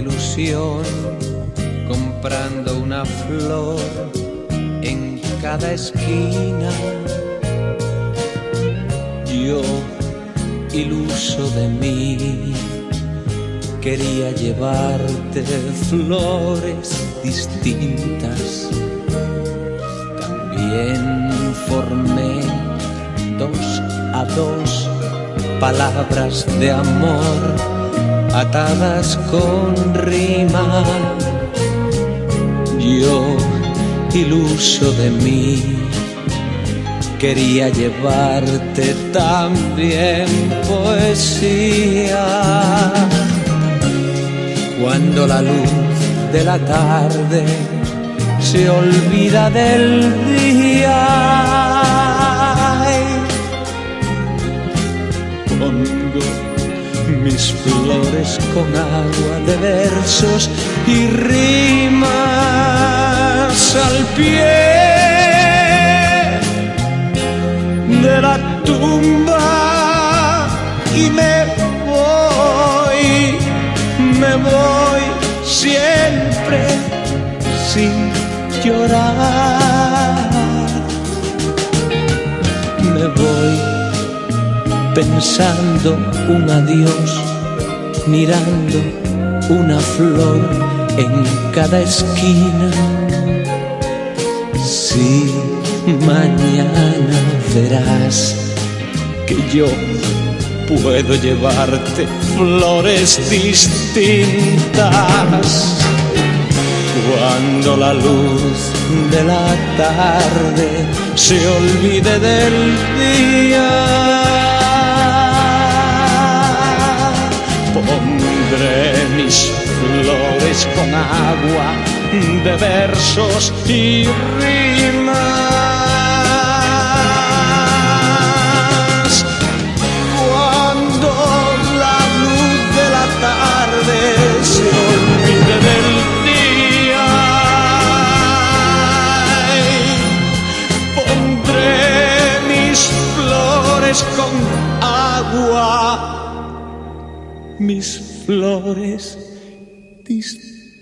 ilusión comprando una flor en cada esquina. Yo, iluso de mí, quería llevarte flores distintas. También formé dos a dos palabras de amor atadas con rima. Yo, iluso de mí, quería llevarte también poesía. Cuando la luz de la tarde se olvida del día. Mis flores con agua de versos y rimas al pie de la tumba y me voy, me voy siempre sin llorar. Pensando un adiós, mirando una flor en cada esquina. Si mañana verás que yo puedo llevarte flores distintas. Cuando la luz de la tarde se olvide del día, pondré mis flores con agua de versos y rimas. Cuando la luz de la tarde se olvide del día, pondré mis flores con agua, mis flores distintas.